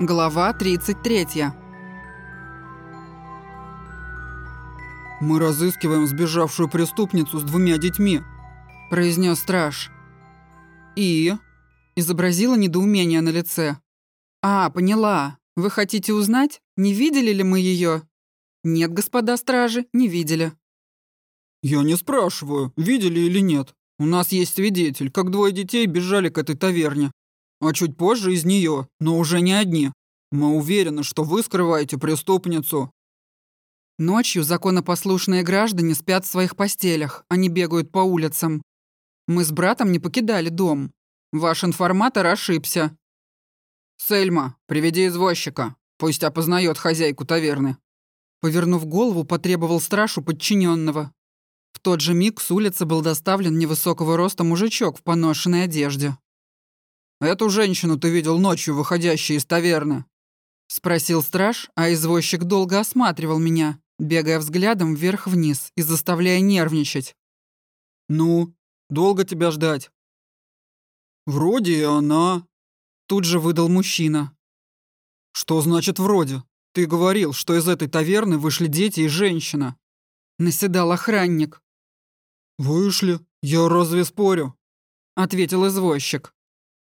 Глава 33. «Мы разыскиваем сбежавшую преступницу с двумя детьми», – произнес страж. «И?» – изобразила недоумение на лице. «А, поняла. Вы хотите узнать, не видели ли мы ее?» «Нет, господа стражи, не видели». «Я не спрашиваю, видели или нет. У нас есть свидетель, как двое детей бежали к этой таверне а чуть позже из нее, но уже не одни. Мы уверены, что вы скрываете преступницу». Ночью законопослушные граждане спят в своих постелях, они бегают по улицам. Мы с братом не покидали дом. Ваш информатор ошибся. «Сельма, приведи извозчика. Пусть опознает хозяйку таверны». Повернув голову, потребовал страшу подчиненного. В тот же миг с улицы был доставлен невысокого роста мужичок в поношенной одежде. «Эту женщину ты видел ночью, выходящей из таверны?» Спросил страж, а извозчик долго осматривал меня, бегая взглядом вверх-вниз и заставляя нервничать. «Ну, долго тебя ждать?» «Вроде и она...» Тут же выдал мужчина. «Что значит «вроде»? Ты говорил, что из этой таверны вышли дети и женщина». Наседал охранник. «Вышли? Я разве спорю?» Ответил извозчик.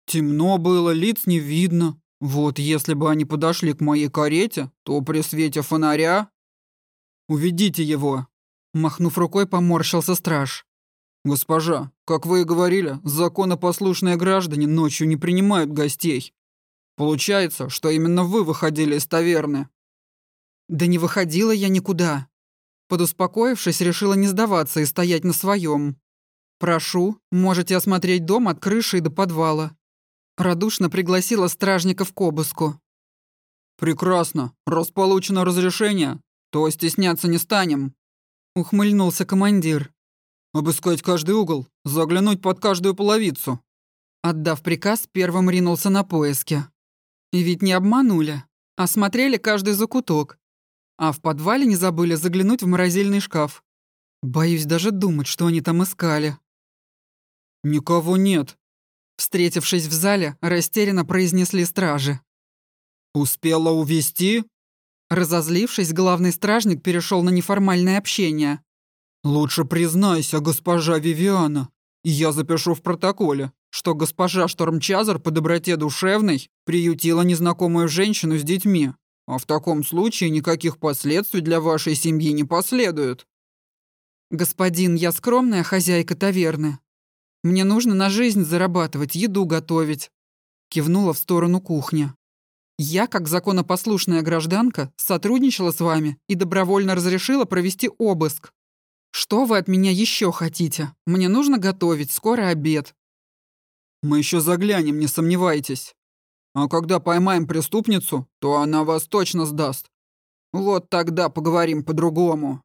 Темно было, лиц не видно. Вот если бы они подошли к моей карете, то при свете фонаря... «Уведите его!» Махнув рукой, поморщился страж. «Госпожа, как вы и говорили, законопослушные граждане ночью не принимают гостей. Получается, что именно вы выходили из таверны». «Да не выходила я никуда». Подуспокоившись, решила не сдаваться и стоять на своем. «Прошу, можете осмотреть дом от крыши и до подвала. Радушно пригласила стражников к обыску. «Прекрасно. Раз получено разрешение, то стесняться не станем», — ухмыльнулся командир. «Обыскать каждый угол, заглянуть под каждую половицу». Отдав приказ, первым ринулся на поиски. И ведь не обманули. Осмотрели каждый закуток. А в подвале не забыли заглянуть в морозильный шкаф. Боюсь даже думать, что они там искали. «Никого нет», Встретившись в зале, растерянно произнесли стражи. «Успела увести? Разозлившись, главный стражник перешел на неформальное общение. «Лучше признайся, госпожа Вивиана, и я запишу в протоколе, что госпожа Штормчазер по доброте душевной приютила незнакомую женщину с детьми, а в таком случае никаких последствий для вашей семьи не последует». «Господин, я скромная хозяйка таверны, мне нужно на жизнь зарабатывать, еду готовить. Кивнула в сторону кухни. Я, как законопослушная гражданка, сотрудничала с вами и добровольно разрешила провести обыск. Что вы от меня еще хотите? Мне нужно готовить, скоро обед. Мы еще заглянем, не сомневайтесь. А когда поймаем преступницу, то она вас точно сдаст. Вот тогда поговорим по-другому.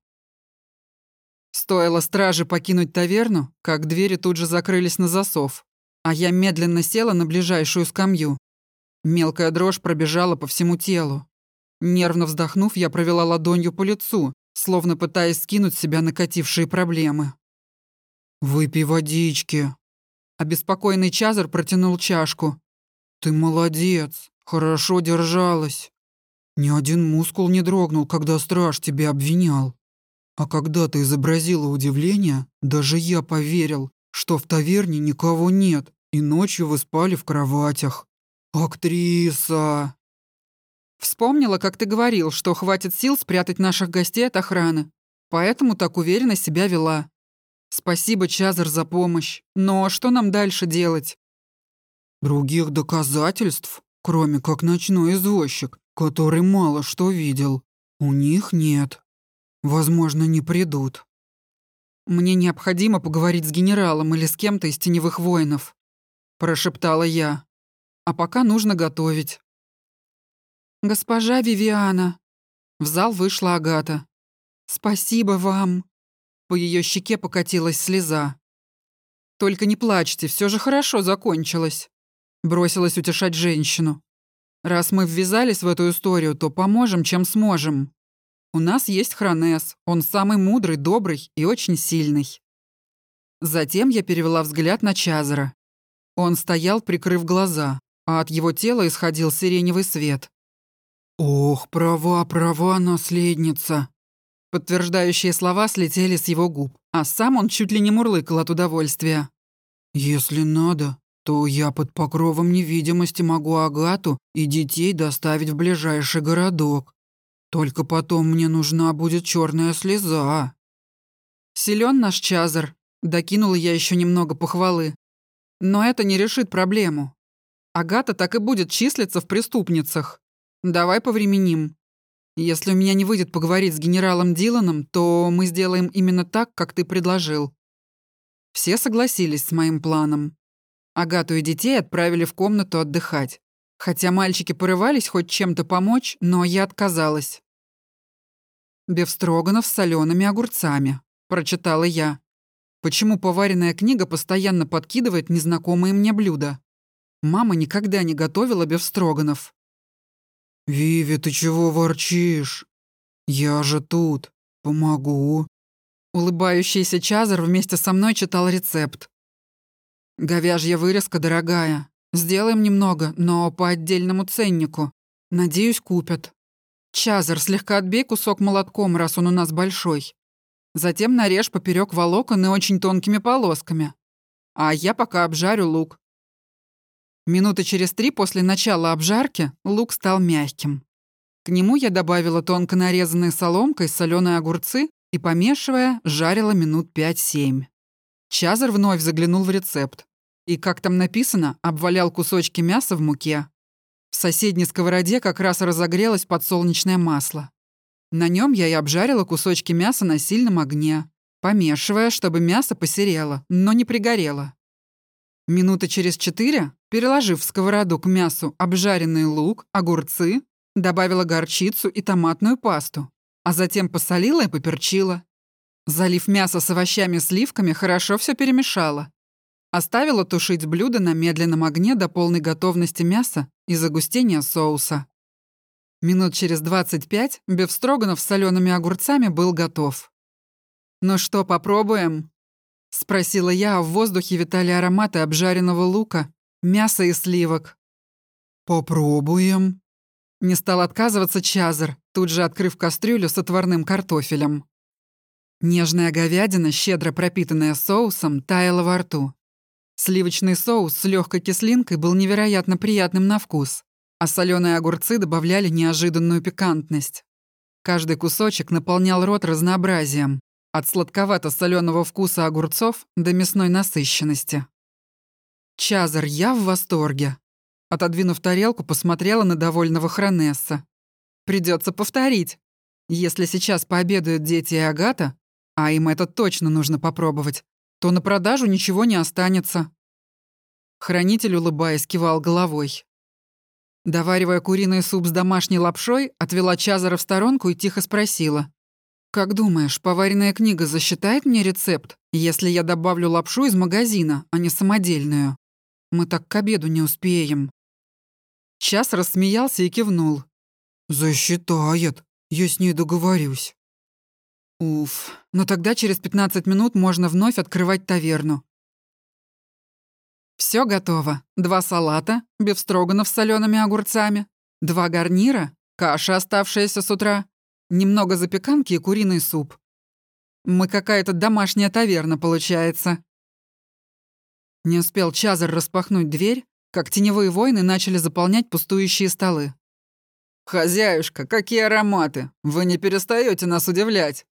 Стоило страже покинуть таверну, как двери тут же закрылись на засов, а я медленно села на ближайшую скамью. Мелкая дрожь пробежала по всему телу. Нервно вздохнув, я провела ладонью по лицу, словно пытаясь скинуть с себя накатившие проблемы. «Выпей водички». Обеспокоенный Чазар протянул чашку. «Ты молодец, хорошо держалась. Ни один мускул не дрогнул, когда страж тебя обвинял. А когда ты изобразила удивление, даже я поверил, что в таверне никого нет, и ночью вы спали в кроватях. Актриса!» Вспомнила, как ты говорил, что хватит сил спрятать наших гостей от охраны. Поэтому так уверенно себя вела. Спасибо, Чазар, за помощь. Но что нам дальше делать? Других доказательств, кроме как ночной извозчик, который мало что видел, у них нет. Возможно, не придут. Мне необходимо поговорить с генералом или с кем-то из теневых воинов, прошептала я. А пока нужно готовить. Госпожа Вивиана. В зал вышла Агата. Спасибо вам. По ее щеке покатилась слеза. Только не плачьте, все же хорошо закончилось. Бросилась утешать женщину. Раз мы ввязались в эту историю, то поможем, чем сможем. У нас есть Хронес. Он самый мудрый, добрый и очень сильный. Затем я перевела взгляд на Чазара. Он стоял, прикрыв глаза, а от его тела исходил сиреневый свет. «Ох, права, права, наследница!» Подтверждающие слова слетели с его губ, а сам он чуть ли не мурлыкал от удовольствия. «Если надо, то я под покровом невидимости могу Агату и детей доставить в ближайший городок. Только потом мне нужна будет черная слеза». Силен наш Чазар, докинула я еще немного похвалы. Но это не решит проблему. Агата так и будет числиться в преступницах. Давай повременим. Если у меня не выйдет поговорить с генералом Диланом, то мы сделаем именно так, как ты предложил. Все согласились с моим планом. Агату и детей отправили в комнату отдыхать. Хотя мальчики порывались хоть чем-то помочь, но я отказалась. «Бефстроганов с солеными огурцами», — прочитала я. «Почему поваренная книга постоянно подкидывает незнакомые мне блюда? Мама никогда не готовила бефстроганов». «Виви, ты чего ворчишь? Я же тут. Помогу». Улыбающийся Чазар вместе со мной читал рецепт. «Говяжья вырезка дорогая. Сделаем немного, но по отдельному ценнику. Надеюсь, купят. Чазар, слегка отбей кусок молотком, раз он у нас большой. Затем нарежь поперек волокон и очень тонкими полосками. А я пока обжарю лук. Минуты через три после начала обжарки лук стал мягким. К нему я добавила тонко нарезанные соломкой соленые огурцы и, помешивая, жарила минут 5-7. Чазар вновь заглянул в рецепт и, как там написано, обвалял кусочки мяса в муке. В соседней сковороде как раз разогрелось подсолнечное масло. На нем я и обжарила кусочки мяса на сильном огне, помешивая, чтобы мясо посерело, но не пригорело. Минуты через четыре, переложив в сковороду к мясу обжаренный лук, огурцы, добавила горчицу и томатную пасту, а затем посолила и поперчила. Залив мясо с овощами сливками, хорошо все перемешала. Оставила тушить блюдо на медленном огне до полной готовности мяса и загустения соуса. Минут через 25 бефстроганов с солеными огурцами был готов. «Ну что, попробуем?» — спросила я, а в воздухе витали ароматы обжаренного лука, мяса и сливок. «Попробуем», — не стал отказываться Чазар, тут же открыв кастрюлю с отварным картофелем. Нежная говядина, щедро пропитанная соусом, таяла во рту. Сливочный соус с легкой кислинкой был невероятно приятным на вкус, а соленые огурцы добавляли неожиданную пикантность. Каждый кусочек наполнял рот разнообразием, от сладковато-соленого вкуса огурцов до мясной насыщенности. Чазар, я в восторге. Отодвинув тарелку, посмотрела на довольного Хронесса. Придется повторить. Если сейчас пообедают дети и Агата, а им это точно нужно попробовать, то на продажу ничего не останется. Хранитель, улыбаясь, кивал головой. Доваривая куриный суп с домашней лапшой, отвела Чазара в сторонку и тихо спросила. «Как думаешь, поваренная книга засчитает мне рецепт, если я добавлю лапшу из магазина, а не самодельную? Мы так к обеду не успеем». Час рассмеялся и кивнул. «Засчитает. Я с ней договорюсь». Уф, но тогда через 15 минут можно вновь открывать таверну. Все готово. Два салата, бифстроганов с солеными огурцами, два гарнира, каша, оставшаяся с утра, немного запеканки и куриный суп. Мы какая-то домашняя таверна, получается. Не успел Чазар распахнуть дверь, как теневые воины начали заполнять пустующие столы. «Хозяюшка, какие ароматы! Вы не перестаете нас удивлять!»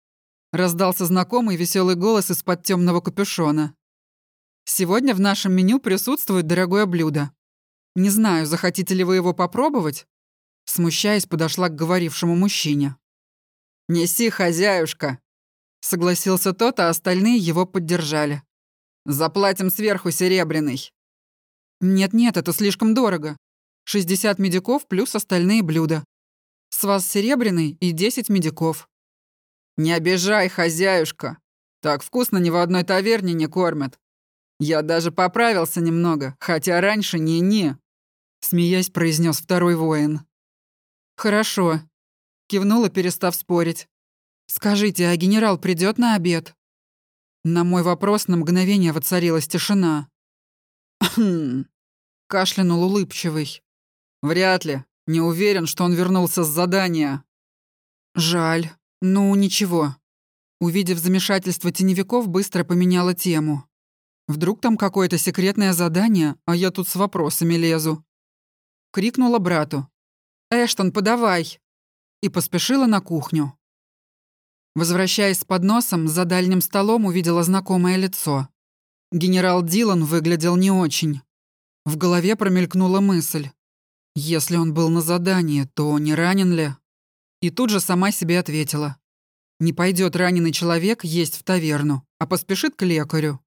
Раздался знакомый веселый голос из-под темного капюшона. «Сегодня в нашем меню присутствует дорогое блюдо. Не знаю, захотите ли вы его попробовать?» Смущаясь, подошла к говорившему мужчине. «Неси, хозяюшка!» Согласился тот, а остальные его поддержали. «Заплатим сверху серебряный». «Нет-нет, это слишком дорого. 60 медиков плюс остальные блюда. С вас серебряный и 10 медиков». «Не обижай, хозяюшка. Так вкусно ни в одной таверне не кормят. Я даже поправился немного, хотя раньше не-не», — смеясь произнес второй воин. «Хорошо», — кивнула, перестав спорить. «Скажите, а генерал придет на обед?» На мой вопрос на мгновение воцарилась тишина. «Хм...» — кашлянул улыбчивый. «Вряд ли. Не уверен, что он вернулся с задания». «Жаль. Ну, ничего». Увидев замешательство теневиков, быстро поменяла тему. «Вдруг там какое-то секретное задание, а я тут с вопросами лезу». Крикнула брату. «Эштон, подавай!» И поспешила на кухню. Возвращаясь с подносом, за дальним столом увидела знакомое лицо. Генерал Дилан выглядел не очень. В голове промелькнула мысль. Если он был на задании, то не ранен ли? И тут же сама себе ответила. Не пойдет раненый человек есть в таверну, а поспешит к лекарю.